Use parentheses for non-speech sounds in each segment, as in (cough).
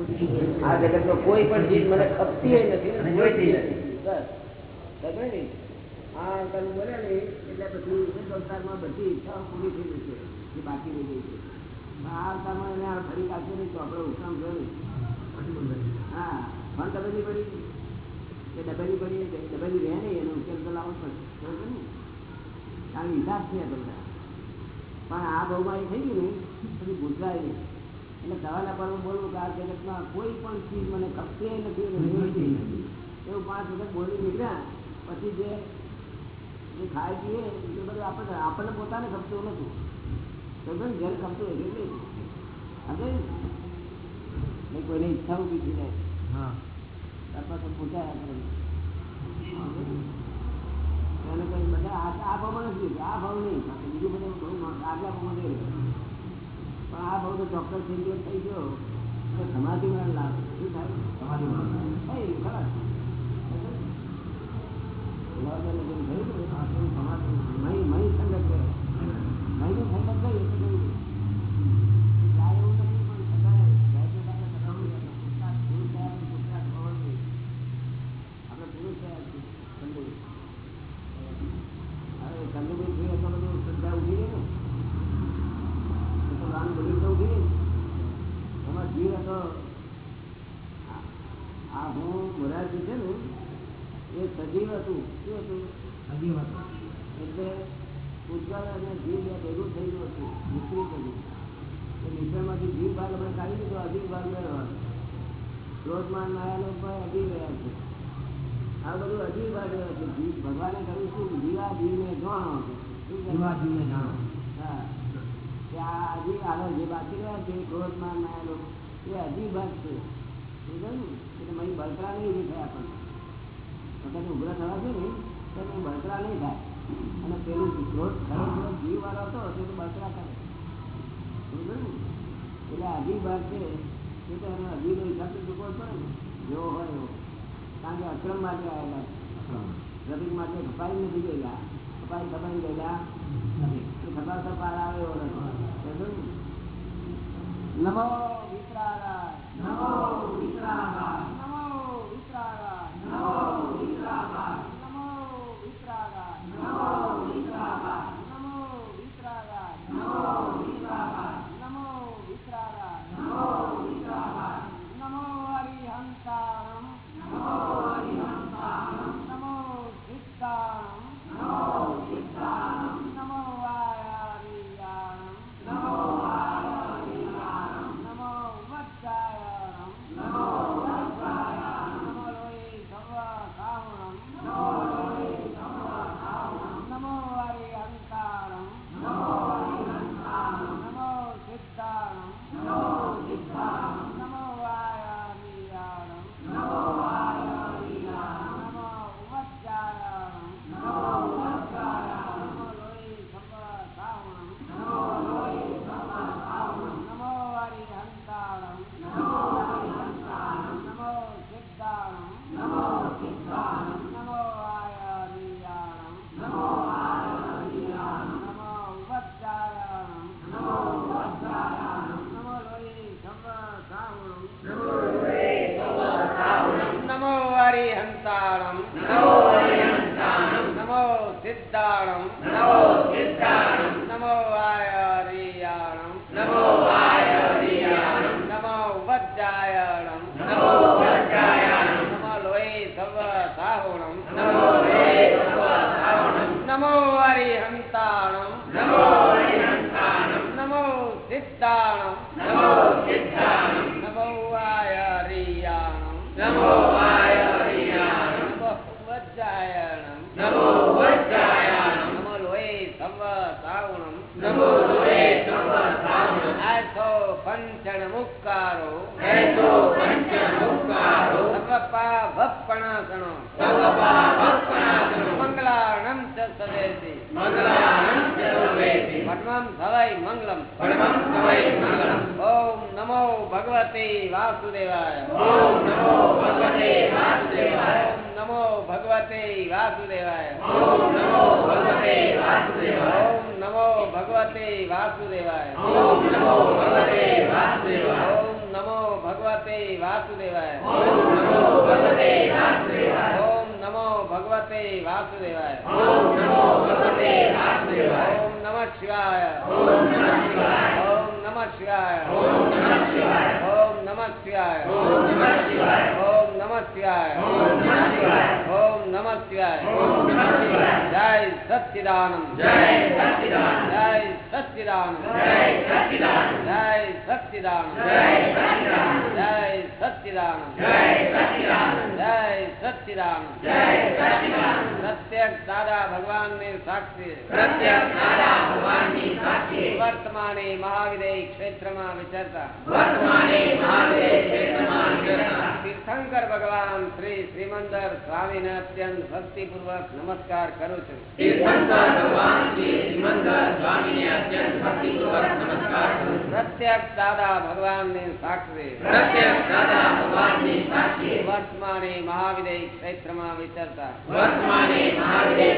આ જગત નો કોઈ પણ ચીજ મને ખપતી નથી. જોઈતી નથી. બસ. ને આ તમે બોલ્યા ને એટલે પછી સંસારમાં બધી ઈચ્છાઓ પૂરી થઈ ગઈ છે જે બાકી રહી ગઈ છે. આ અવતારમાં એને આ ફરી કાઢશે નહીં તો આપણે ઉત્સાહ થયો હા પણ ડબેલી પડી. એ ડબેલી પડી ડબેલી રહે નહીં એનો ઉકેલ તો લાવવો પડશે. ને? કારણ હિસાબ છે બધા પણ આ બહુમાં એ થઈ ગયું ને પછી ગુજરાય નહીં એટલે દવાના પર બોલવું કે આ જગતમાં કોઈ પણ ચીજ મને ખપતે નથી એવું પાંચ વખત બોલી નીકળ્યા. પછી જે જે ખાય પીએ એ બધું આપણે આપણને પોતાને ખપતું નથી. સમજો જેને ખપતું હોય? એટલે સમજે કોઈને કોઈની ઈચ્છા ઊભી થઈ જાય. હા. અથવા તો પૂછાયા બધા આ આ ભાવમાં નથી. આ ભાવ નહીં. બીજું બધું બહુ આગલા ભાવ નહીં પણ આ બહુ તો ચોક્કસ થઈ ગયો થઈ ગયો. તો સમાધિ માં લાભ શું થાય? સમાધિ મહી મહી સંગત મહી નું સંગત થઈ એટલે કહ્યું જાય એવું નથી પણ છતાંય જાય તો આપણે કરાવવું જોઈએ. પુરુષાર્થ પુરુષ થયા પછી પુરુષાર્થ હોવો જોઈએ. આપણે પુરુષ થયા છીએ, ચંદ્રભાઈ. હવે ચંદ્રભાઈ જોઈએ તો બધું શ્રદ્ધા ઊભી રહી ને એ તો રામ બધી તો ઊભી રહી ને એમાં જીવ હતો આ- આ હું મોરારજી છે ને એ સજીવ હતું શું હતું હજી વાત એટલે ઉજ્જવળ અને જીવ બે ભેગું થઈ ગયું હતું મિશ્રિત હતું એ મિશ્રણમાંથી જીવ ભાગ આપણે કાઢી દીધો અધિક ભાગ રહ્યો ક્રોધમાન માયાનો પણ અધિક રહ્યા છે આ બધું અધિક ભાગ રહ્યો છે જીવ ભગવાને કહ્યું શું જીવા જીવને જાણો શું કહ્યું? જીવા જીવને જાણો હા કે આ અધિક આગળ જે બાકી રહ્યા છે ક્રોધમાન માયાનો એ અધિક ભાગ છે સમજાયું ને એટલે મય બળતરા નહીં ઊભી થાય આપણને વખત ઉભરા થવા છે ને તો એ બળતરા નહીં થાય અને પેલું ક્રોધ ખરો ક્રોધ જીવ વાળો હતો તે તો બળતરા કરે સમજો ને એટલે અધિક ભાગ છે એ તો એનો અધિકનો હિસાબ તો ચૂકવો જ પડે ને જેવો હોય એવો કારણ કે અક્રમ માટે આવેલા છે. માટે ખપાઈ નથી ગયેલા. ખપાઈ ખપાઈ ગયેલા. નથી. એ ખપાતા પાર આવે એવો નમો વિતરાગાય નમો વિતરાગાય. નમો વાસુદેવાય. ઓમ નમો ભગવતે વાસુદેવાય. નમો ભગવતે વાસુદેવાય. ઓમ નમો ભગવતે વાસુદેવાય. ઓમ નમો ભગવતે વાસુદેવાય. ઓમ નમો ભગવતે વાસુદેવાય. ઓમ નમો ભગવતે વાસુદેવાય. ઓમ નમો ભગવતે વાસુદેવાય. ઓમ નમો ભગવતે વાસુદેવાય. ઓમ નમો ભગવતે વાસુદેવાય. ઓમ નમઃ શિવાય. ઓમ નમઃ શિવાય. ઓમ નમઃ શિવાય. ઓમ નમઃ શિવાય. ઓમ નમઃ શિવાય. ઓમ નમઃ શિવાય. શિવાય ઓમ નમઃ શિવાય જય સચ્ચિદાનંદ જય સચ્ચિદાનંદ જય સચ્ચિદાનંદ જય સચ્ચિદાનંદ જય સચ્ચિદાનંદ જય સચ્ચિદાનંદ જય સચ્ચિદાનંદ જય સચ્ચિદાનંદ જય સચ્ચિદાનંદ જય દાદા ભગવાન ને સાક્ષી દાદા ભગવાનની સાક્ષી વર્તમાને મહાવિદય ક્ષેત્રમાં વિચરતા વર્તમાને મહાદેવ ક્ષેત્રમાં વિચરતા તીર્થંકર ભગવાન ભગવાન શ્રી શ્રીમંદર સ્વામીને અત્યંત ભક્તિપૂર્વક નમસ્કાર કરું છું. પ્રત્યક્ષ દાદા ભગવાન ને સાક્ષી. વર્તમાને મહાવિદય ક્ષેત્રમાં વિચરતા. વર્તમાને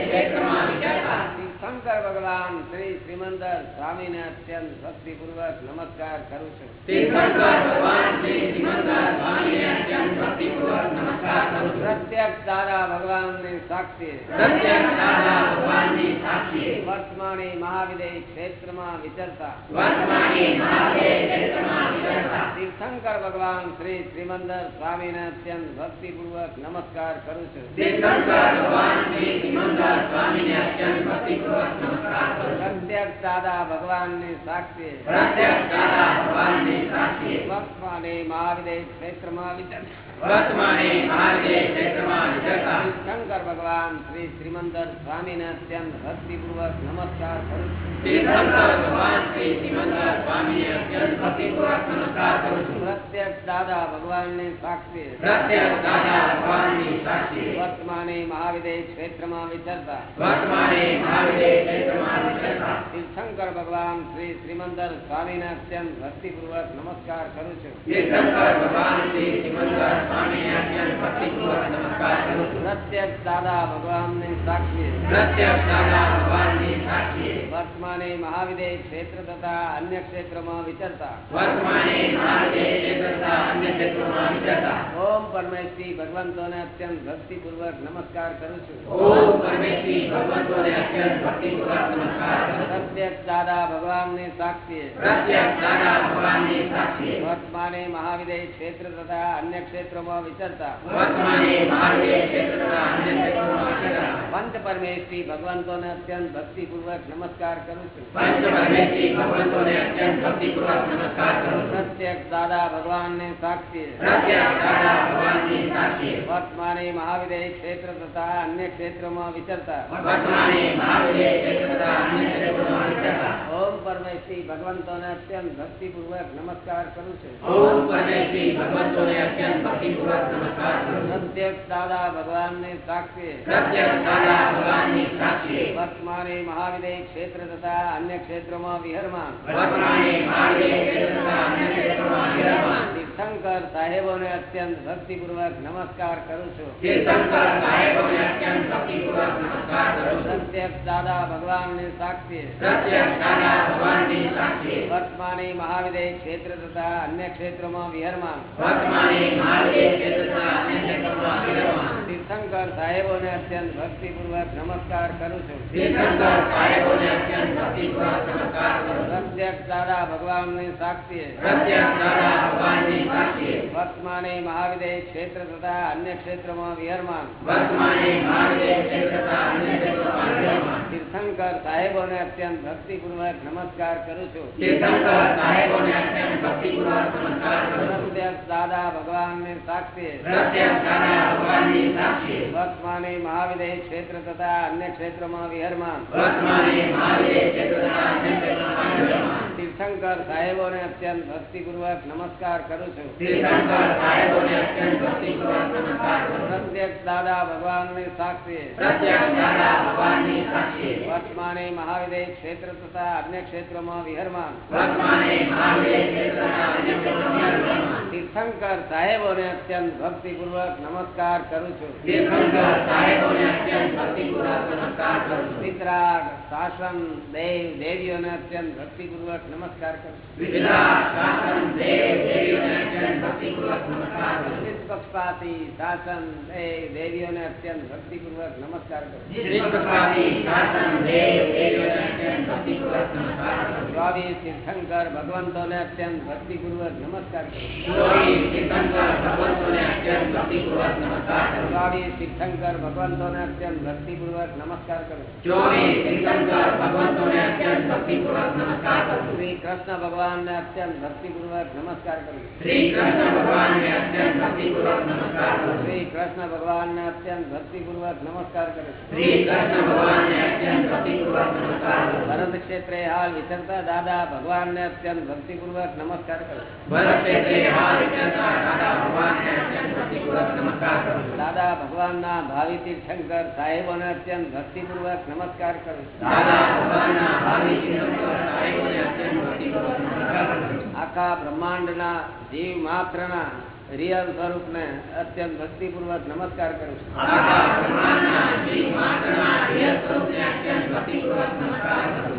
ક્ષેત્રમાં વિચરતા. શંકર ભગવાન શ્રી શ્રીમંદર સ્વામી ને અત્યંત ભક્તિ પૂર્વક નમસ્કાર કરું છું. પ્રત્યક્ષ દાદા ભગવાનની સાક્ષી. વર્તમાની મહાવિદય ક્ષેત્રમાં વિચરતા. તીર્થંકર ભગવાન શ્રી શ્રીમંદર સ્વામી ને અત્યંત ભક્તિ પૂર્વક નમસ્કાર કરું છું. પ્રત્યક્ષ દાદા ભગવાન ને સાક્ષી. પ્રત્યક્ષ દાદા ભગવાન શંકર ભગવાન શ્રી શ્રીમંદર સ્વામી ને અત્યંત ભક્તિપૂર્વક નમસ્કાર કરું પ્રત્યક્ષ દાદા ભગવાનની સાક્ષી. વર્તમાને મહાવિદય ક્ષેત્રમાં વિચરતા. શંકર ભગવાન શ્રી શ્રીમંદર સ્વામી ને અત્યંત ભક્તિપૂર્વક નમસ્કાર કરું છું. પ્રત્યક્ષ દાદા ભગવાનની સાક્ષી પ્રત્યક્ષ દાદા ભગવાનની સાક્ષી વર્તમાને મહાવિદય ક્ષેત્ર તથા અન્ય ક્ષેત્રમાં વિચરતા. વર્તમાને મહાદેવ ક્ષેત્ર તથા અન્ય ક્ષેત્રોમાં વિચરતા. ઓમ પરમેશ્વરી ભગવંતોને અત્યંત ભક્તિપૂર્વક નમસ્કાર કરું છું. ઓમ પરમેશ્વરી ભગવંતોને અત્યંત ભક્તિપૂર્વક નમસ્કાર પ્રત્યક્ષ દાદા ભગવાનની સાક્ષી પ્રત્યક્ષ દાદા ભગવાનની સાક્ષી વર્તમાને મહાવિદય ક્ષેત્ર તથા અન્ય ક્ષેત્ર ક્ષેત્રોમાં વિચરતા પંચ પરમેશ્વરી ભગવંતોને અત્યંત ભક્તિપૂર્વક નમસ્કાર કરું છું પ્રત્યેક દાદા ભગવાનને સાક્ષી વર્તમાને મહાવિદય ક્ષેત્ર તથા અન્ય ક્ષેત્રોમાં વિચરતા ઓમ પરમેશ્વરી ભગવંતોને અત્યંત ભક્તિપૂર્વક નમસ્કાર કરું છું ઓમ પરમેશ્વરી ભગવંતોને અત્યંત ભક્તિ પ્રત્યક્ષ દાદા ભગવાન અન્ય ક્ષેત્રોમાં વિહરમાં નમસ્કાર કરું છું. પ્રત્યક્ષ દાદા ભગવાન ને સાક્ષી. વર્તમાને મહાવિદય ક્ષેત્ર તથા અન્ય ક્ષેત્રોમાં વિહરમાં તીર્થંકર સાહેબોને નમસ્કાર કરું છું. મહાવિદય ક્ષેત્ર તથા અન્ય ક્ષેત્રમાં વિહરમાન. તીર્થંકર સાહેબોને અત્યંત ભક્તિપૂર્વક નમસ્કાર કરું છું. પ્રત્યક્ષ દાદા ભગવાનની સાક્ષી. ક્ષેત્ર તથા અન્ય ક્ષેત્રમાં વિહરમાન. તીર્થંકર સાહેબોને અત્યંત ભક્તિપૂર્વક નમસ્કાર કરું છું. તીર્થંકર સાહેબોને અત્યંત ભક્તિપૂર્વક પ્રત્યક્ષ દાદા ભગવાન ને સાક્ષી. વર્તમાને મહાવિદય ક્ષેત્ર તથા અન્ય ક્ષેત્રમાં વિહરમાન. તીર્થંકર સાહેબો ને અત્યંત ભક્તિપૂર્વક નમસ્કાર કરું છું. વિતરાગ શાસન દેવ દેવીઓ ને અત્યંત ભક્તિપૂર્વક નમસ્કાર કરું છું. નિષ્પક્ષપાતી શાસન દેવ દેવીઓને અત્યંત ભક્તિપૂર્વક નમસ્કાર કરું ચોવીસ તીર્થંકર ભગવંતોને અત્યંત ભક્તિપૂર્વક નમસ્કાર કરું ચોવીસ અત્યંત ભક્તિપૂર્વક નમસ્કાર કરું તીર્થંકર ભગવંતોને અત્યંત ભક્તિપૂર્વક નમસ્કાર કરું ચોવીસ તીર્થંકર ભગવંતોને અત્યંત ભક્તિપૂર્વક નમસ્કાર કરું શ્રી કૃષ્ણ ભગવાનને અત્યંત ભક્તિપૂર્વક નમસ્કાર કરું શ્રી કૃષ્ણ ભગવાનને અત્યંત ભક્તિપૂર્વક નમસ્કાર કરું શ્રી કૃષ્ણ ભગવાનને અત્યંત ભક્તિપૂર્વક નમસ્કાર કરું શ્રી કૃષ્ણ ભગવાનને અત્યંત ભક્તિપૂર્વક નમસ્કાર કરું ભરત ક્ષેત્રે હાલ વિચરતા દાદા ભગવાનને અત્યંત ભક્તિપૂર્વક નમસ્કાર કરું ભરત ક્ષેત્રે હાલ વિચરતા દાદા ભગવાન ના ભાવિ તીર્થંકર અત્યંત ભક્તિપૂર્વક નમસ્કાર કરું દાદા ભગવાનના ભાવિ તીર્થંકર સાહેબોને અત્યંત ભક્તિપૂર્વક નમસ્કાર કરું આખા બ્રહ્માંડના જીવ માત્રના રિયલ સ્વરૂપને અત્યંત ભક્તિપૂર્વક નમસ્કાર કરું છું.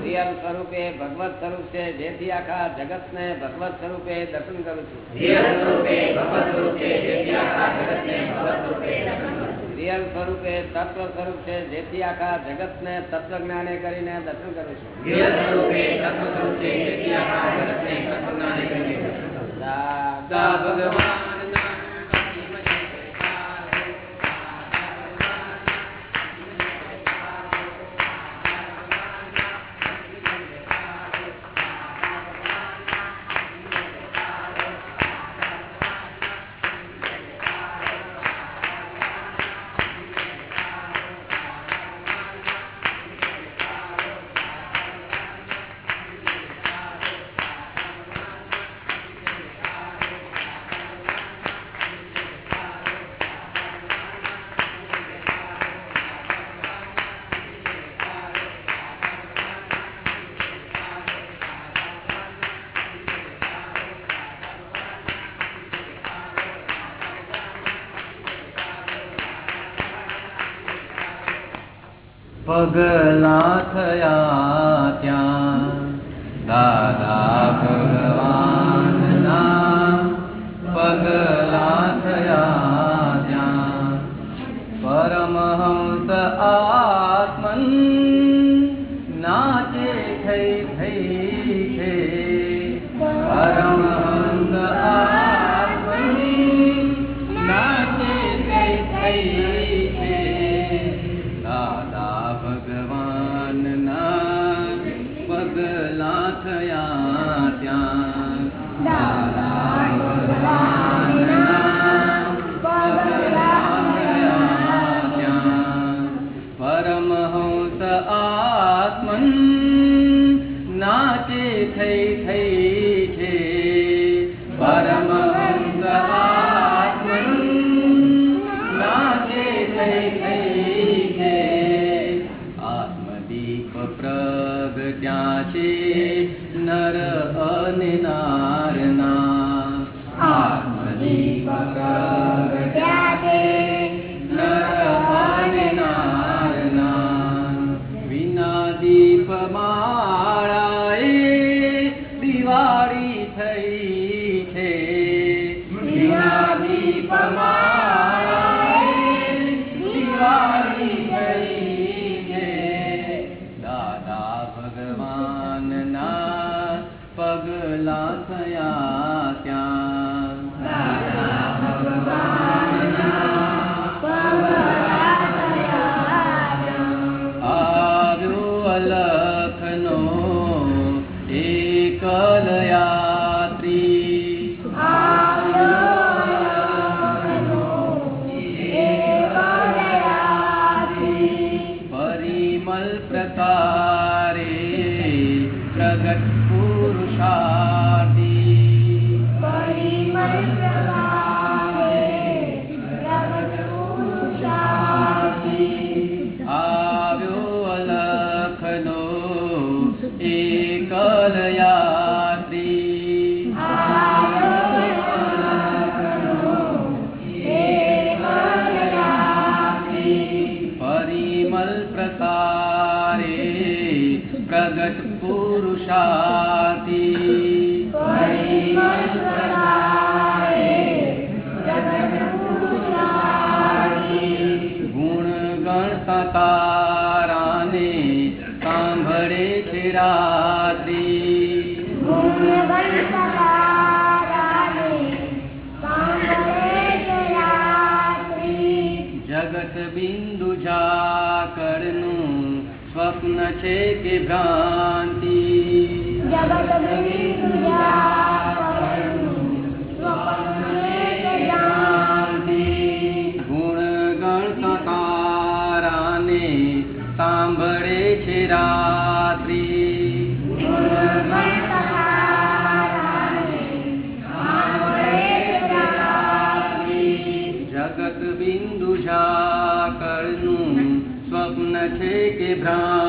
રિયલ સ્વરૂપે ભગવત સ્વરૂપ છે, જેથી આખા જગતને ભગવત સ્વરૂપે દર્શન કરું છું. રિયલ સ્વરૂપે તત્વ સ્વરૂપ છે, જેથી આખા સ્વરૂપે રિયલ સ્વરૂપે તત્વ સ્વરૂપ તત્વજ્ઞાને કરીને દર્શન કરું છું. સ્વરૂપે તત્વ સ્વરૂપ કરું જગત બિંદુ ઝાકરનું સ્વપ્ન છે કે ભ્રાંતિ. જગત બિંદુ ઝાકરનું સ્વપ્ન ગુણ ગણ સાંભળે છે રા Krishna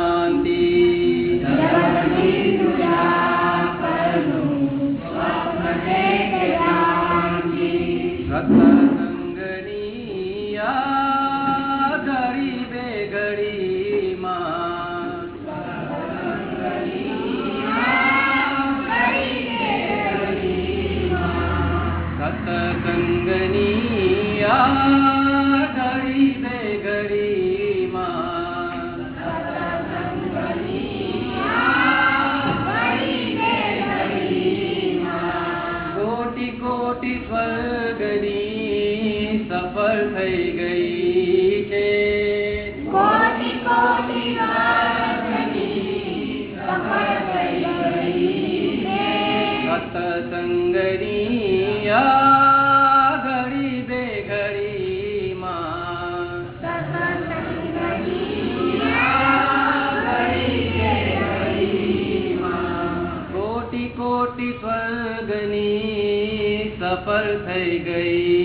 થઈ ગઈ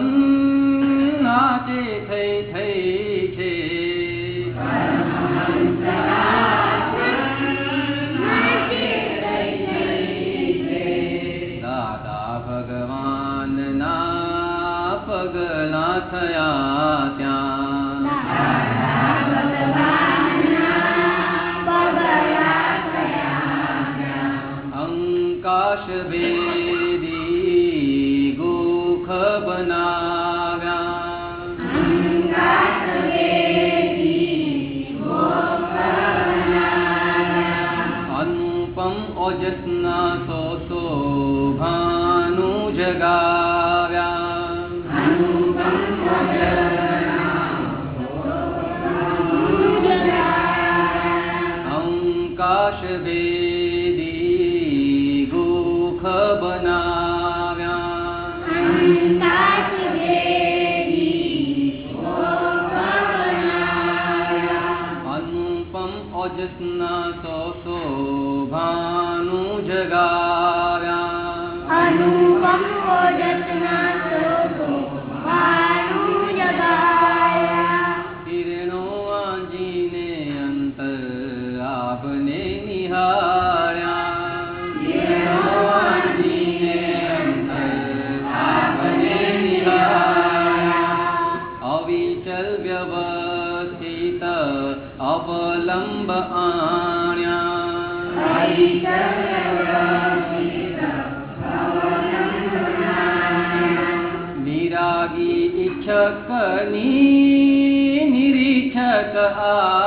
one આપને નિહાળ્યા. અવિચલ વ્યવસ્થિત અવલંબ આણ્યા. નિરાગી ઈચ્છકની નિરીક્ષક આશામાં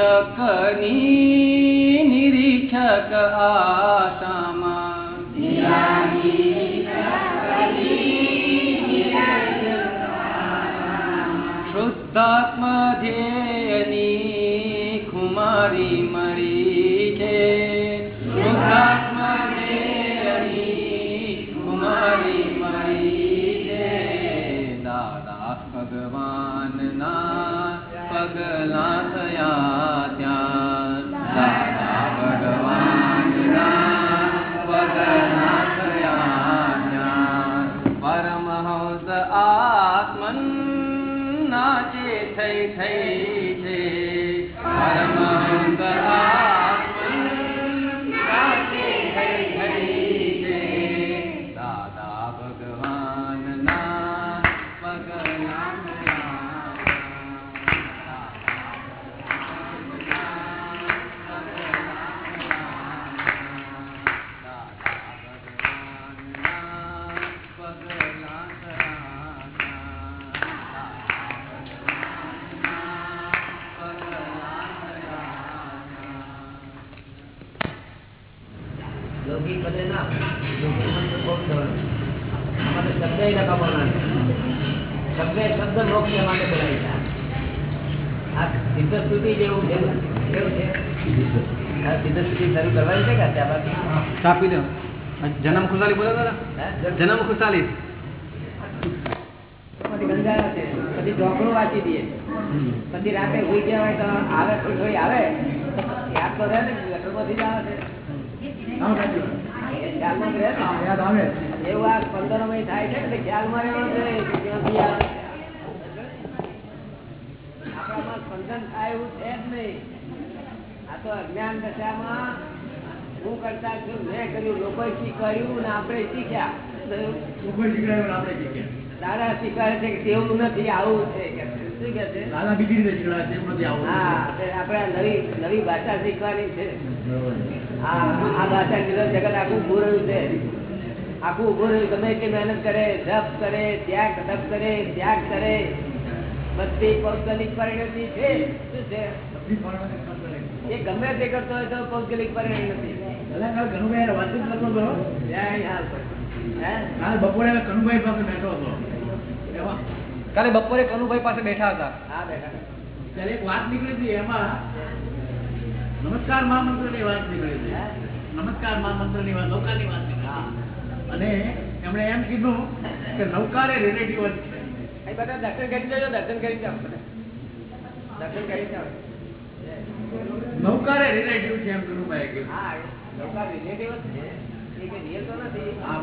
ઈચ્છકની નિરીક્ષક આશામાં ખુશાલી પછી ગંજારા છે. પછી ઢોકળું વાંચી દઈએ. પછી રાતે હોઈ ગયા હોય તો આવે થોડી થોડી આવે. યાદ તો રહે ને લખનમાંથી જ આવે છે. ખ્યાલમાં જ રહે ને. એવું આ પંદર થાય છે એટલે ખ્યાલમાં રહેવાનું છે ક્યાંથી આવે આપણામાં સ્પંદન થાય એવું છે જ નહીં. આ તો અજ્ઞાન દશામાં હું કરતા છું મેં કર્યું લોકોએ શીખવાડ્યું ને આપણે શીખ્યા. દાદા સ્વીકારે છે કે તેવું નથી આવું છે નવી નવી ભાષા શીખવાની આ ભાષા જગત આખું ઉભું રહ્યું આખું ઉભું રહ્યું ગમે મહેનત કરે જપ કરે ત્યાગ તપ કરે ત્યાગ કરે. બધી પૌગલિક પરિણતિ છે. શું છે. એ ગમે તે કરતો હોય તો પૌગલિક પરિણતિ નથી. કનુભાઈ હારે કરો જય હાલ બપોરે કનુભાઈ પાસે બેઠો હતો. કાલે બપોરે કનુભાઈ પાસે બેઠા હતા. ત્યારે એક વાત નીકળી હતી એમાં. નમસ્કાર મહામંત્રની વાત નીકળી હતી. નમસ્કાર મહામંત્રની વાત નૌકા ની વાત. અને એમણે એમ કીધું કે નૌકાર એ રિલેટિવ જ છે. બધા દર્શન કરી જજો દર્શન કરી જાઓ દર્શન કરી જાઓ નૌકાર એ રિલેટિવ છે એમ કનુભાઈ કીધું. હા રિલેટિવ જ છે. પ્રાપ્તિ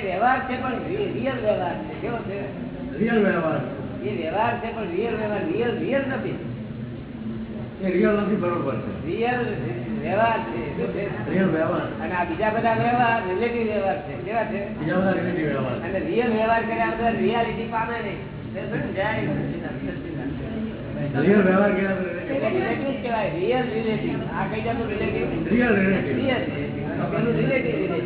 વ્યવહાર છે પણ રિયલ વ્યવહાર છે કેવો છે રિયલ વ્યવહાર છે રિયલ વ્યવહાર રિયલ રિયલ નથી એ રિયલ નથી બરોબર છે રિયલ વ્યવહાર છે. અને આ બીજા બધા વ્યવહાર રિલેટિવ વ્યવહાર છે કેવા છે બીજા બધા રિલેટિવ વ્યવહાર. અને રિયલ વ્યવહાર કર્યા બધા રિયાલિટી પામે નહીં જય Real વ્યવહાર રિલેટિવ રિયલ રિલેટિવ આ કઈ જાતનું relative real relative. Real relative relative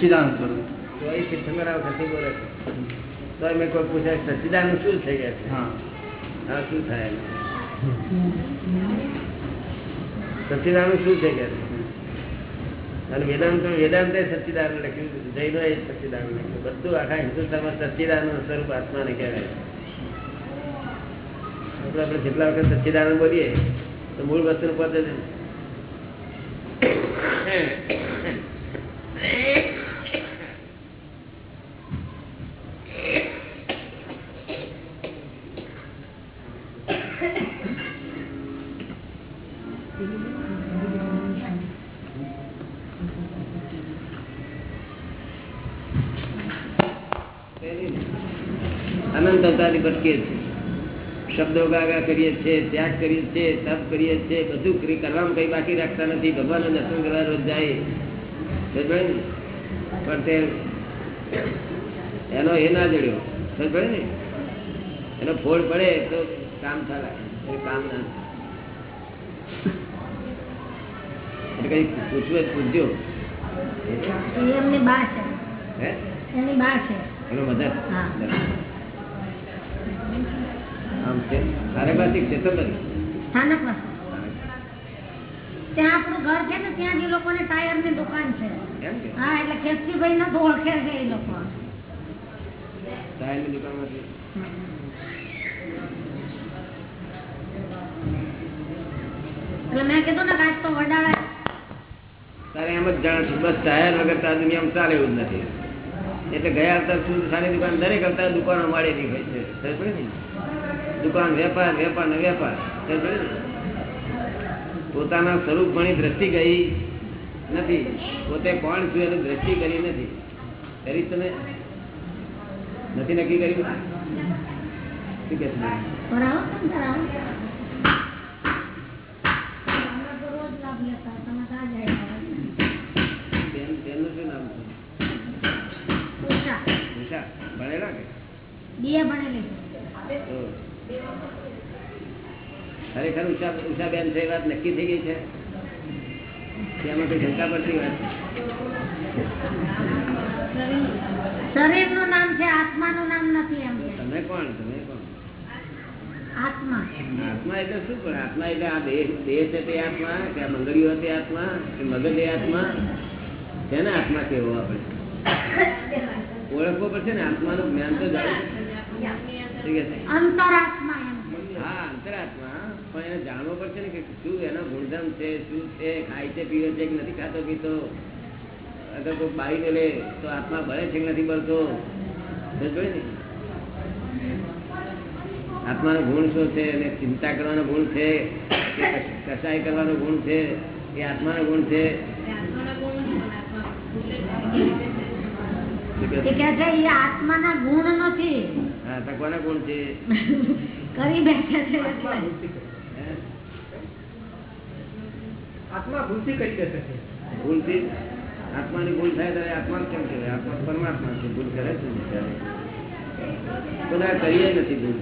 છે સચ્ચિદાનંદ સ્વરૂપ. તો એ તીર્થંકર વખતથી બોલે છે. તો મેં કોઈ પૂછે સચ્ચિદાનંદ શું થઈ ગયા છે? હા. શું થાય એમ? સચ્ચિદાનંદ શું છે? કે અને વેદાંત વેદાંત સચ્ચિદાન લખ્યું જૈનો એ સચ્ચિદાન લખ્યું. બધું આખા હિન્દુસ્તાનમાં સચ્ચિદાન સ્વરૂપ આત્માને કહેવાય આપણે આપણે જેટલા વખત સચ્ચિદાન બોલીએ તો મૂળ વસ્તુ પદ અનંત અવતારથી ભટકીએ છીએ. શબ્દો ગાગા કરીએ છીએ ત્યાગ કરીએ છીએ તપ કરીએ છીએ બધું કરી- કરવામાં કઈ બાકી રાખતા નથી. ભગવાનનું દર્શન કરવા રોજ જાય? પણ તે એનો એ ના જડ્યો. સમજ ને? એનો ફોડ પડે તો કામ થાય. કામ ના એટલે કઈ પૂછવું પૂછજો. એમની બા છે. હે? એની બા છે. એનો આમ છે? ત્યાં આપણું ઘર છે ને ત્યાં જ લોકોને ટાયરની દુકાન છે. હા એટલે કેસરીભાઈ ને તો ઓળખે છે એ લોકો. એટલે મેં કીધું ને કે તો વડાળા. તારે એમ જ જાણ છું બસ ટાયર વગર તાર દુનિયામાં ચાલે એવું જ નથી. એટલે ગયા અવતાર સુધી સારી દુકાન દરેક અવતાર દુકાનો માળેલી હોય છે. દુકાન, વેપાર વેપાર ને વેપાર. પોતાના સ્વરૂપ ભણી દ્રષ્ટિ ગઈ નથી. પોતે કોણ છું એની દ્રષ્ટિ કરી નથી. કરી તમે નથી નક્કી કર્યું? શું કે છે કરાવો કેમ કરાવો અમે તો રોજ લાભ લેતા તમે તો આજે આવ્યા. બેન બેનનું શું નામ છે ઉષા ઉષા ભણેલા કે બીએ ભણેલી છે તો ખરેખર ઉષા ઉષાબેન છે વાત નક્કી થઈ ગઈ છે. એમાં કોઈ શંકા પડતી વાત. શરીરનું નામ છે આત્માનું નામ નથી એમ. તમે કોણ? તમે કોણ? આત્મા. આત્મા એટલે શું પણ? આત્મા એટલે આ દેહ દેહ છે તે આત્મા કે આ મંગળીઓ તે આત્મા કે મગજ એ આત્મા? તેને આત્મા કેવો આપણે. ઓળખવો પડશે ને? આત્માનું જ્ઞાન તો અંતરાત્મા કે હા અંતરાત્મા. પણ એને જાણવો પડશે ને કે શું એનો ગુણધર્મ છે શું છે ખાય છે પીવે છે કે નથી ખાતો પીતો. અગર કોઈ બાળી લે તો આત્મા ભરે છે કે નથી ને. આત્માનો ગુણ શું છે અને ચિંતા કરવાનો ગુણ છે કે કસાય કરવાનો ગુણ છે એ આત્માનો ગુણ છે? આત્માના ગુણ નથી. હા તો કોના ગુણ છે? (laughs) કરી બેઠા છે આત્મા ભૂલથી કરી દેશે ભૂલથી આત્માની ભૂલ થાય ત્યારે આત્મા કેમ કહેવાય? આત્મા પરમાત્મા છે ભૂલ કરે છે બધા કરીએ નથી ભૂલ.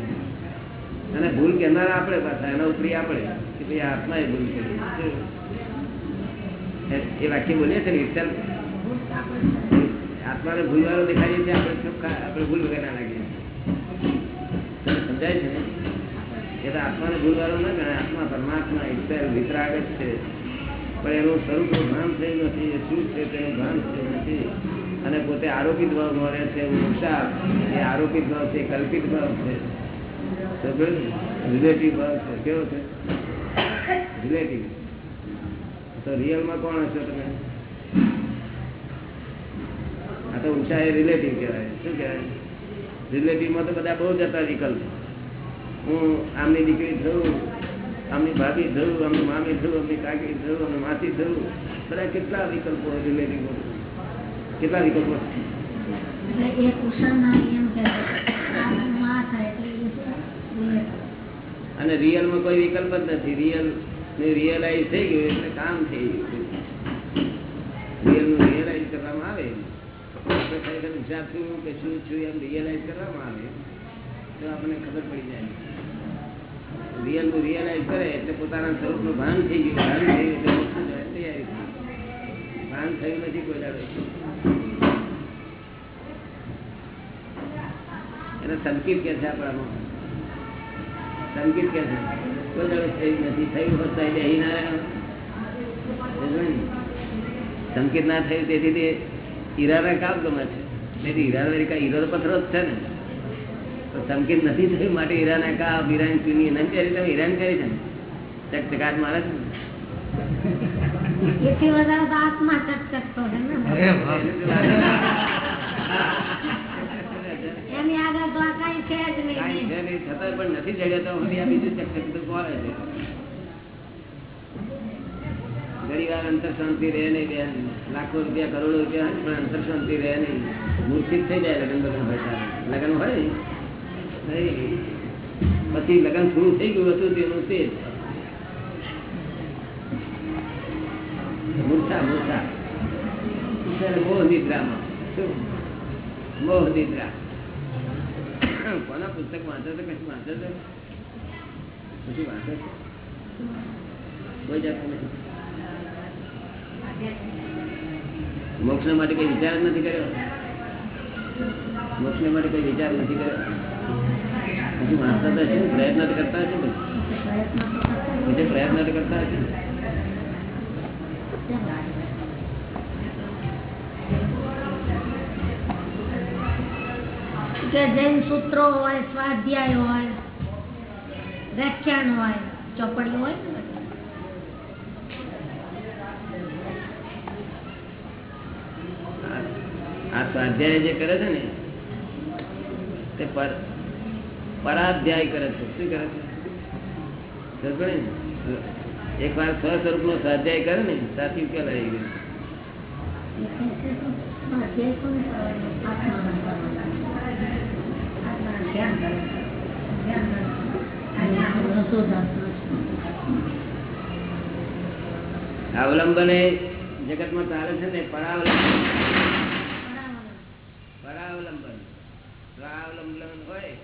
અને ભૂલ કહેનારા આપણે પાછા એના ઉપરી આપણે કે ભાઈ આત્મા એ ભૂલ કરી એ- વાક્ય બોલીએ છે ને વિઠ્ઠલ આત્માને ભૂલવાળો દેખાડીએ છીએ આપણે આપણે ભૂલ વગર ના લાગીએ સમજાય છે ને? એ તો આત્માને ભૂલવાનો ના ગણે આત્મા પરમાત્મા ઈશ્વર વિતરાગ જ છે. પણ એનું સ્વરૂપ ભાન થયું નથી. એ શું છે તેનું ભાન થયું નથી. અને પોતે આરોપિત ભાવ મળે છે મોટા એ આરોપિત ભાવ છે કલ્પિત ભાવ છે. રિલેટિવ ભાવ છે. કેવો છે? રિલેટિવ તો રિયલમાં કોણ હશો તમે? આ તો ઉષા એ રિલેટિવ કહેવાય. શું કહેવાય? રિલેટિવમાં તો બધા બહુ જતા વિકલ્પ. હું આમની દીકરી થયું આમની ભાભી થયું આમની મામી થયું આમની કાકી થયું આમની માસી થયું. બધા કેટલા વિકલ્પો રિલેટિવ કેટલા વિકલ્પો. અને રિયલમાં કોઈ વિકલ્પ જ નથી. રિયલ ને રિયલાઇઝ થઈ ગયું એટલે કામ થઈ ગયું રિયલનું રિયલાઇઝ કરવામાં આવે. કે શું છું એમ રિયલાઇઝ કરવામાં આવે તો આપણને ખબર પડી જાય. રિયલનું રિયલાઇઝ કરે એટલે પોતાના સ્વરૂપનું ભાન થઈ ગયું. ભાન થઈ ગયું એટલે. ભાન થયું નથી કોઈ દાડો એને સંકેત કે છે આપણામાં? સંકેત કે છે? કોઈ દાડો થયું નથી. થયું હોત તો અહીં ના. સંકેત ના થયું તેથી તે હીરાના કામ ગમે છે. તેથી હીરા વેરી હીરો પથરો જ છે ને. સંકેત નથી થયું માટે હીરાના કાપ હીરાની ચૂની નથી પહેરી તમે હીરાની કરી છે ને? ચકચકાટ મારે એની અંતર શાંતિ રહે નહીં બેન. લાખો રૂપિયા કરોડો રૂપિયા પણ અંતર શાંતિ રહે નહીં. મૂર્છિત થઈ જાય લગ્ન લગ્ન હોય ત્યારે લગ્ન હોય? ને પછી લગ્ન પૂરું થઈ ગયું હતું તેનું તે. મૂર્છા મૂર્છા. મોહ નિદ્રામાં? મોહ નિદ્રા. કોના પુસ્તક વાંચો તો કશું વાંચો તો કશું વાંચો છો? મોક્ષ માટે કઈ વિચાર નથી કર્યો? મોક્ષ માટે કોઈ વિચાર નથી કર્યો? પછી વાંચતા તો હશે પ્રયત્ન કરતા છે બીજે પ્રયત્ન કરતા કે જૈન સૂત્રો હોય સ્વાધ્યાય હોય વ્યાખ્યાન હોય ચોપડી હોય ને આ સ્વાધ્યાય જે કરે છે ને તે પર પરાધ્યાય કરે છે. શું કરે છે? એક વાર સ્વ સ્વરૂપ નો સ્વાધ્યાય કરે ને સાથી ઉકેલ આવી ગયો. અવલંબન એ જગતમાં ચાલે છે ને પરાવલંબન. પરાવલંબન. સ્વાવલંબન હોય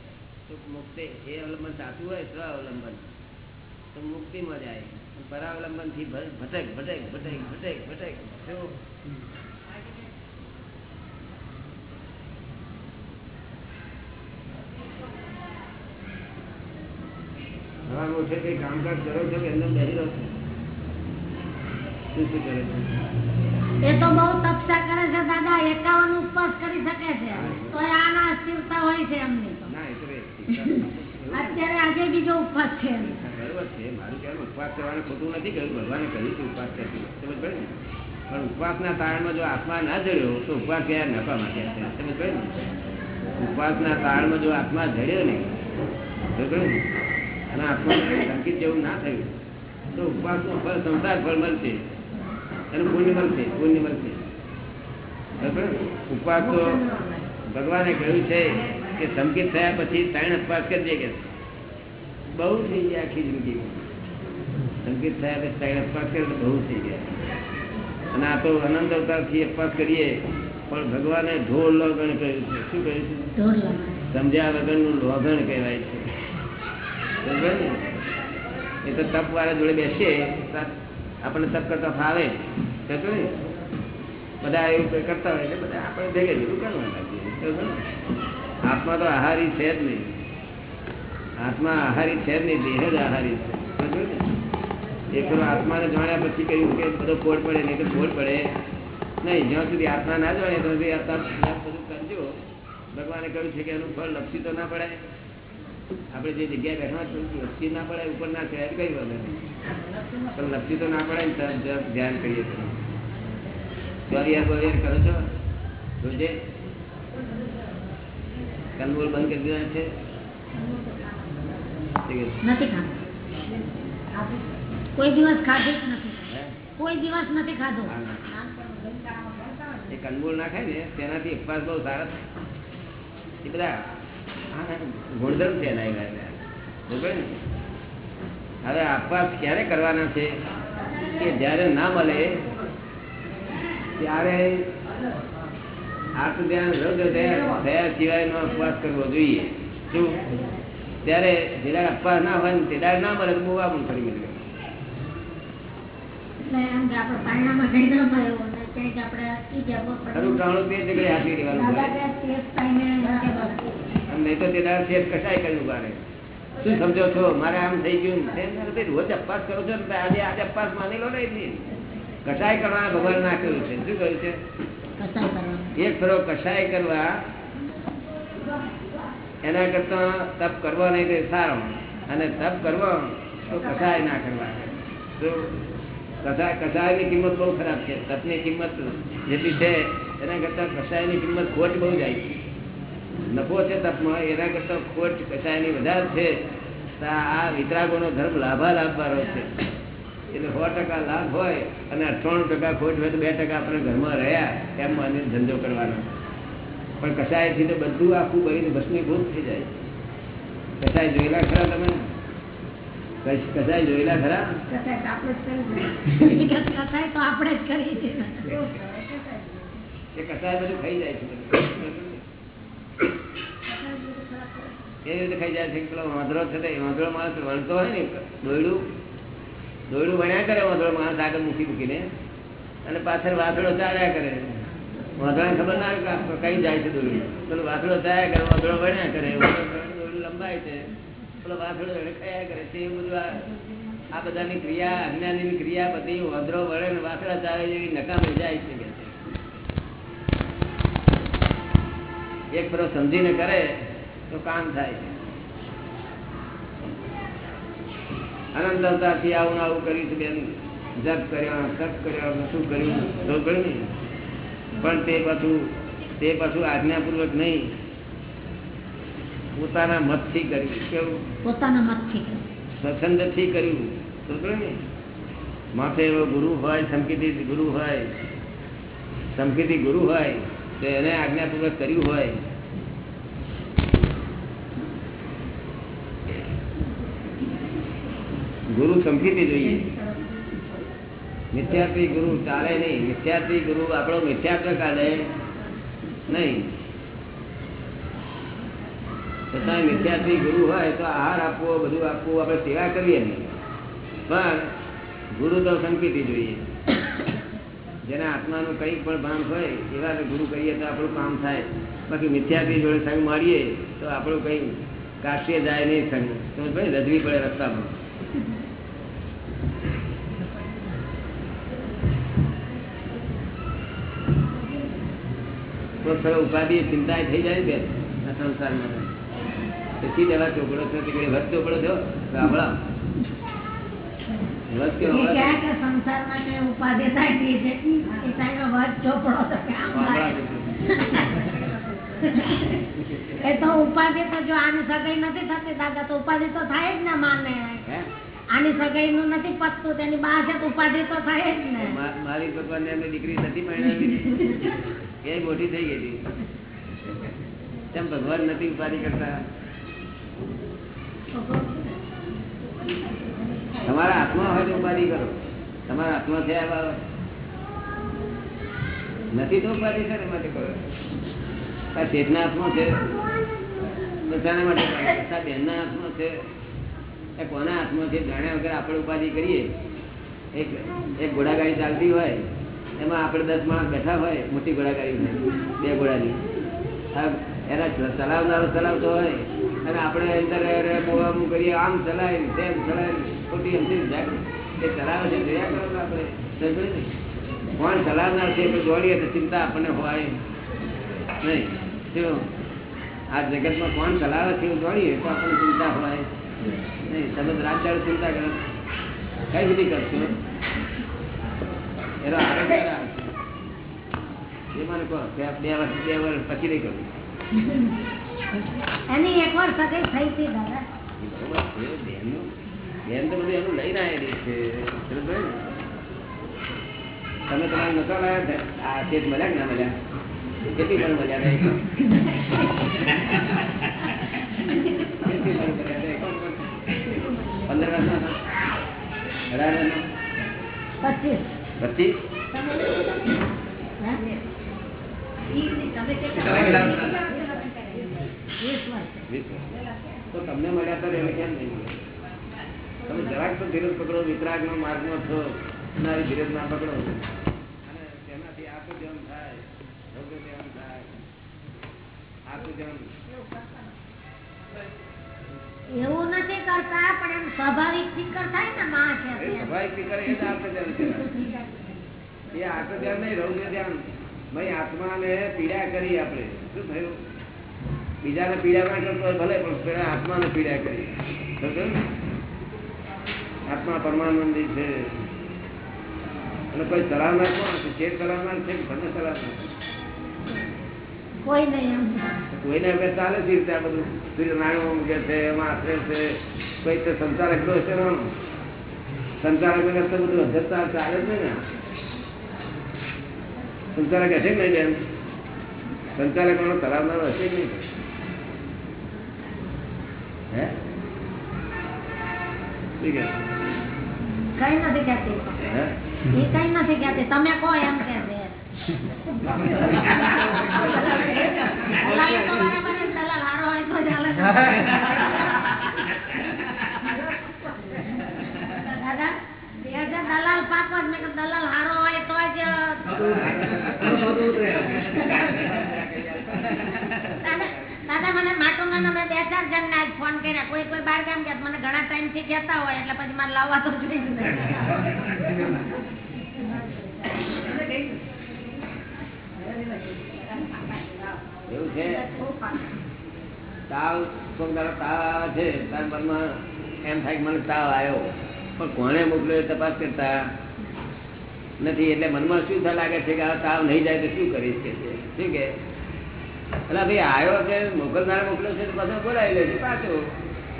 તો મુક્તિ એ અવલંબન સાચું હોય સ્વાવલંબન તો મુક્તિમાં જાય પરાવલંબનથી ભટક ભટક ભટક ભટક ભટક. ઉઠે કઈ કામકાજ કરો છો કે એમને બેસી રહો શું શું કરે છે? એ તો બહુ તપસ્યા કરે છે દાદા એકાવન ઉપવાસ કરી શકે છે. તો આના સ્થિરતા હોય છે એમની. અત્યારે આજે બીજો ઉપવાસ છે બરોબર છે, મારું કહેવાનું ઉપવાસ કરવાનું ખોટું નથી કહ્યું ભગવાને કહ્યું છે ઉપવાસ કરતી સમજ પડે ને? પણ ઉપવાસના તાળમાં જો આત્મા ના જડ્યો, તો ઉપવાસ ગયા નફા માટે છે? સમજ પડે ને? ઉપવાસના તાળમાં જો આત્મા જડ્યો ને સમજ પડે ને? અને આત્મા સંકિત જેવું ના થયું, તો ઉપવાસનું ફળ સંસાર ફળ મળશે એનું પુણ્ય મળશે પુણ્ય મળશે? ઉપવાસ તો ભગવાને કહ્યું છે કે સંકેત થયા પછી ત્રણ ઉપવાસ દે કે બહુ થઈ ગયા આખી જિંદગી સંકેત થયા પછી ત્રણ ઉપવાસ કરે તો બહુ થઈ ગયા અને આ તો અનંત અવતારથી ઉપવાસ કરીએ પણ ભગવાને ઢોર લોગણ કહ્યું છે શું કહ્યું છે. સમજ્યા વગરનું લોગણ કહેવાય છે સમજ્યો ને? એ તો તપ વાળા જોડે બેસીએ આપણને તપ કરતા ફાવે ને? બધા એવું કરતા હોય એટલે બધા આપણે ભેગે જેવું કરવા લાગીએ? આત્મા તો આહારી છે જ નહીં. આત્મા આહારી છે જ નહીં, દેહ જ આહારી છે. એક આત્માને જાણ્યા પછી કહ્યું કે બધો ખોટ પડે, નહીં તો ખોટ પડે. નહીં, જ્યાં સુધી આત્મા ના જાણે, ત્યાં સુધી આત્મા બધું કરજો. ભગવાને કહ્યું છે કે એનું ફળ લક્ષી તો ના પડાય. આપણે જે જગ્યાએ બેઠા લક્ષી ના પડાય, ઉપર ના થયા કઈ વાત નહીં. પણ લક્ષી તો ના પડાય ને ધ્યાન કરીએ તો. ચોરિયા બોરિયા કરો છો રોજે કંદમૂળ બંધ કરી દેવાનું છે. નથી ખાધું. કોઈ દિવસ ખાધું જ નથી. કોઈ દિવસ નથી ખાધું. એ કંદમૂળ ના ખાય ને તેનાથી ઉપવાસ બહુ સારા થાય. એ બધા ગુણધર્મ છે એના એવા બરોબર ને? હવે અપવાસ ક્યારે કરવાના છે? કે જ્યારે ના મળે ત્યારે આત્મ ધ્યાન રદ થયા સિવાયનો ઉપવાસ કરવો જોઈએ. શું? ત્યારે જેદાર અપવાસ ના હોય ને તેદાર ના મળે તો બહુ આપણું ફરી મળે તે જગ્યાએ હાથવી દેવાનું દાદા પડે. કે તે જ ટાઈમે એમ કે બસ. આમ નહીં તો તે દાડે કસાય કર્યું મારે શું સમજો છો? મારે આમ થઈ ગયું રોજ અપવાસ કરો છો ને આજે આજે અપવાસ માની લો ને એટલી. કસાય કરવાના ભગવાન ના કર્યું છે. શું કર્યું છે? કસાય. એક ફરો કસાય કરવા, એના કરતા તપ કરવો નહીં તે સારો. અને તપ કરવો તો કસાય ના કરવા. તો કસાય કસાયની કિંમત બહુ ખરાબ છે. તપની કિંમત જેટલી છે, એના કરતા કસાયની કિંમત ખોટ બહુ જાય છે. નફો છે તપમાં, એના કરતા ખોટ કસાયની વધારે છે. તો આ વિતરાગોનો ધર્મ લાભા લાભવાનો છે. એટલે સો ટકા લાભ હોય અને અઠ્ઠાણું ટકા ખોટ હોય તો બે ટકા આપણે ઘરમાં રહ્યા એમ માની ધંધો કરવાનો. પણ કસાયથી તો બધું આખું બળીને ભસ્મીભૂત થઈ જાય. કસાય જોયેલા ખરા તમે? કસાય જોયેલા ખરા? (laughs) એ કસાય બધું ખાઈ જાય છે. એ રીતે ખાઈ જાય છે. પેલો વાંધરો છે વાંધરો માણસ વણતો હોય ને દોયડું. દોયડું વણ્યા કરે વાંધો માણસ આગળ મૂકી મૂકીને. અને પાછળ વાસળો ચાલ્યા કરે. વાંદરાને ખબર ના કઈ જાય છે દોયડું. પેલો વાસળો ચાલ્યા કરે, વાંધો વણ્યા કરે દોયડું લંબાય છે. પેલો વાસળો ખાયા કરે. તે બધું આ બધાની ક્રિયા, અજ્ઞાનીની ક્રિયા, બધી વાંધો વળે ને વાસળા ચાલે એવી નકામી જાય છે કે એક ફરો સમજીને કરે તો કામ થાય અનંત અવતારથી આવું આવું કર્યું છે બેન. જપ કર્યો તપ કર્યો શું કર્યું. તો કર્યું ને? પણ તે પાછું તે પાછું આજ્ઞાપૂર્વક નહીં. પોતાના મતથી કર્યું. કેવું? પોતાના મતથી. સ્વચ્છંદથી કર્યું. તો કર્યું ને? માથે એવો ગુરુ હોય સંકેતી ગુરુ હોય સંકેતી ગુરુ હોય તો એને આજ્ઞાપૂર્વક કર્યું હોય. ગુરુ સમજીથી જોઈએ મિથ્યાત્વી ગુરુ ચાલે નહીં. મિથ્યાત્વી ગુરુ આપણો મિથ્યાત્વ કાઢે નહીં. છતાં મિથ્યાત્વી ગુરુ હોય તો આહાર આપવો બધું આપવું આપણે સેવા કરીએ નહીં. પણ ગુરુ તો સંકેતી જોઈએ જેના આત્માનું કંઈક પણ ભાન હોય એવા ગુરુ કહીએ તો આપણું કામ થાય. બાકી મિથ્યાર્થી જોડે સંગ મારીએ તો આપણું કંઈ કાશ્ય જાય નહીં સંગ. તો ભાઈ રજવી પડે રસ્તામાં. થોડો ઉપાધિ ચિંતા થઈ જાય ને આ સંસારમાં. પછી ચોપડો છો? તે વધ ચોપડો છો કે ઉપાધિ તો જો આની સગાઈ નથી થતી દાદા તો ઉપાધિ તો થાય જ ને માને. આની સગાઈ નું નથી પતતું તેની બા છે તો ઉપાધિ તો થાય જ ને. મારી દીકરી નથી એ મોટી થઈ ગઈ તેમ ભગવાન નથી ઉપાધિ કરતા. તમારા હાથમાં હોય તો ઉપાધિ કરો. તમારા હાથમાં થયા નથી તો ઉપાધિ કરે માટે કરો? આ શેઠના હાથમાં છે. બધાના માટે બહેનના હાથમાં છે. એ કોના હાથમાં છે? જાણ્યા વગર આપણે ઉપાધિ કરીએ. એક એક ઘોડાગાડી ચાલતી હોય. એમાં આપણે દસ માણસ બેઠા હોય, મોટી ઘોડાગાડી બે ઘોડાની. એના ચલાવનારો ચલાવતો હોય, અને આપણે અંદર બોવામું કરીએ, આમ ચલાય તેમ ચલાય ખોટી જાય એ ચલાવે છે, જોયા કરો આપણે કોણ ચલાવનાર છે એ દોડીએ તો ચિંતા આપણને હોય નહીં. શું આ જગતમાં કોણ ચલાવે છે, એવું દોડીએ તો આપણને ચિંતા હોય નહીં. તમે રાત ચાલુ ચિંતા કરો. કઈ બધી કરશો? એનો આરોગ્ય આવશે એ મને કહો બે બે વર્ષ બે વર્ષ પછી નહીં કરું એની એક વાર સગાઈ થઈ હતી દાદા. બરોબર છે, બેનનું. બેન તો બધું એનું લઈને આવેલી છે. ને? તમે તમારે નતા લાયા આ તે મળ્યા કે ના મળ્યા? કેટલી પણ એક? પંદર વર્ષના? પચીસ. વર્ષ. તો મળ્યા હતા એને કેમ નહીં તમે જરાક તો ધીરજ પકડો, વિતરાગનો નો છો, તમારી ધીરજ ના પકડો. અને તેનાથી આખું જેમ થાય જેમ થાય. જેમ એવું નથી કરતા પણ એમ સ્વાભાવિક ફિકર થાય ને માં છે સ્વાભાવિક ફિકર એ જ આત્મ એ આત્મ ધ્યાન નહીં રૌદ્ર ધ્યાન. ભાઈ આત્માને પીડા કરી આપણે. શું થયું? બીજાને પીડા ના કરતો ભલે પણ પેલા આત્માને પીડા કરી. આત્મા પરમાનંદી છે. અને કોઈ ચલાવનાર કોણ છે ચેત ચલાવનાર છે કે તમે ચલાવનાર કોઈ નહીં એમ. કોઈને હવે ચાલે છે રીતે આ બધું. સૂર્યનારાયણ મૂકે છે એમાં આશરે છે કોઈ તો સંચાલક ને સંચાલક વગર તો બધું હજરતા ચાલે જ ને. સંચાલક હશે નહીં બેન? સંચાલક વાળો ચલાવનારો હશે નહીં? હે? ઠીક કઈ નથી કહેતી. કઈ નથી કહેતી. તમે કહો એમ કે છે. દલાલ પાકો જ મેં કીધું દલાલ હારો હોય તો જ. (laughs) દાદા મને માટુંગાના મેં બે ચાર જણને આજ ફોન કર્યા કોઈ કોઈ બાર ગામ ગયા મને ઘણા ટાઈમથી કહેતા હોય એટલે પછી મારે લાવવા તો જોઈએ (laughs) જ ને. એવું છે? તાવ, કોક તાવ આવે છે, તાર મનમાં એમ થાય કે મને તાવ આવ્યો. પણ કોણે મોકલ્યો તપાસ કરતા નથી. એટલે મનમાં શું થવા લાગે છે કે આ તાવ નહીં જાય તો શું કરીશ કે છે? શું કે? એટલે ભાઈ આવ્યો છે, મોકલનારે મોકલ્યો છે તો પાછો બોલાવી લેશે પાછો.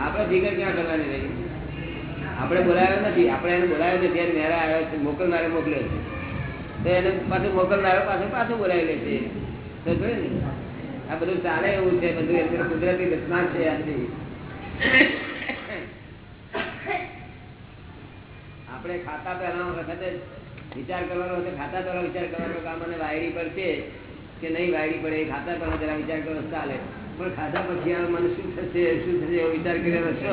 આપણે ફિકર ક્યાં કરવાની રહી? આપણે બોલાવ્યો નથી. આપણે એને બોલાવ્યો નથી. એને મેરા આવ્યો છે, મોકલનારે મોકલ્યો છે. એને પાછું મોકલનારો પાછું પાછું બોલાવી લે છે. આ બધું ચાલે એવું છે, બધું કુદરતી ઘટના છે આથી આપણે ખાતા પહેલા વખતે વિચાર કરવાનો હતો ખાતા પહેલા વિચાર કરવાનો કામ આ વાયરી પર છે કે નહીં વાયરી પડે, એ ખાતા પહેલા જરા વિચાર કરો, ચાલે. પણ ખાધા પછી આ મને શું થશે શું થશે એવો વિચાર કર્યો છો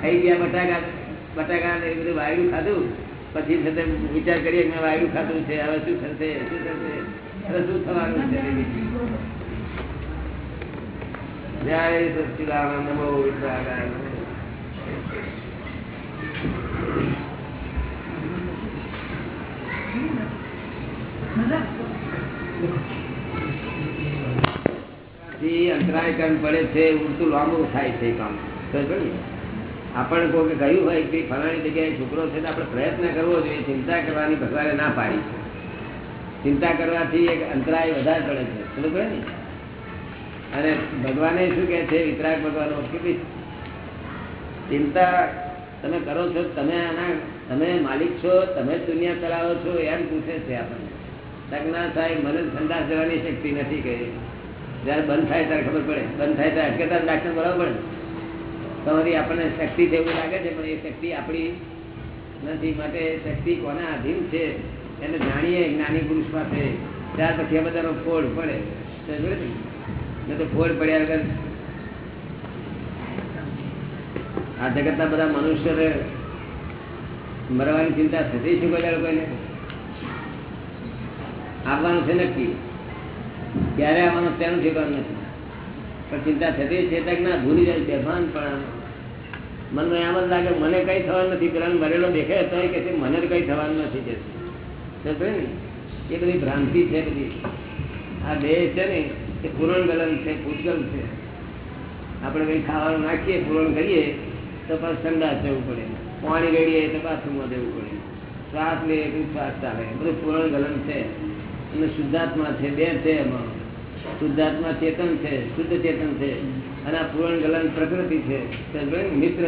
ખાઈ ગયા બટાકા. બટાકા એ બધું વાયડું ખાધું? પછી છે વિચાર કરીએ મેં વાયડું ખાધું છે, હવે શું થશે શું થશે? હવે શું થવાનું છે? જય સચિદાનંદ નમો વિદ્યારાય અંતરાય કર્મ પડે છે ઉડતું લાંબુ થાય છે કામ? આપણને કોઈ કહ્યું હોય કે ફલાણી જગ્યાએ છોકરો છે તો આપણે પ્રયત્ન કરવો જોઈએ. ચિંતા કરવાની ભગવાને ના પાડી છે. ચિંતા કરવાથી એક અંતરાય વધારે પડે છે. શું કહે ને? અને ભગવાને શું કહે છે? વિતરાગ ભગવાનો ચિંતા તમે કરો છો, તમે આના, તમે માલિક છો, તમે દુનિયા ચલાવો છો, એમ પૂછે છે આપણને. તક ના થાય, મને ઠંડા જવાની શક્તિ નથી કહી. જયારે બંધ થાય ત્યારે ખબર પડે. બંધ થાય ત્યારે અટકેતા ડાક્ટર બરાબર પડે તમારી આપણને શક્તિ જેવું લાગે છે, પણ એ શક્તિ આપણી નથી. માટે શક્તિ કોના આધીન છે, એને જાણીએ જ્ઞાની પુરુષ પાસે. ત્યાર પછી આ બધાનો ફોડ પડે. ને? તો ફોડ પડ્યા વગર આ જગતના બધા મનુષ્ય મરવાની ચિંતા થતી છે કોઈ લોકોને આવવાનું છે નક્કી? ક્યારે આવવાનું તેનું ઠેકાણ નથી. પણ ચિંતા થતી છે ના, ભૂલી જાય બેભાન પણ મનમાં એમ જ લાગે, મને કઈ થવાનું નથી પેલા મરેલો દેખે તો કે મને કઈ થવાનું નથી કે એ બધી ભ્રાંતિ છે બધી. આ દેહ છે ને, એ પૂરણ ગલન છે, પૂતગલ છે. આપણે કઈ ખાવાનું નાખીએ, પૂરણ કરીએ, તો પાછું ઠંડા જવું પડે. પાણી રેડીએ, તો બાથરૂમમાં જવું પડે. શ્વાસ લઈએ શ્વાસ ચાલે. બધું પૂરણ ગલન છે. અને શુદ્ધાત્મા છે, બે છે એમાં. શુદ્ધાત્મા ચેતન છે શુદ્ધ ચેતન છે અને આ પૂરણ ગલન પ્રકૃતિ છે? મિત્ર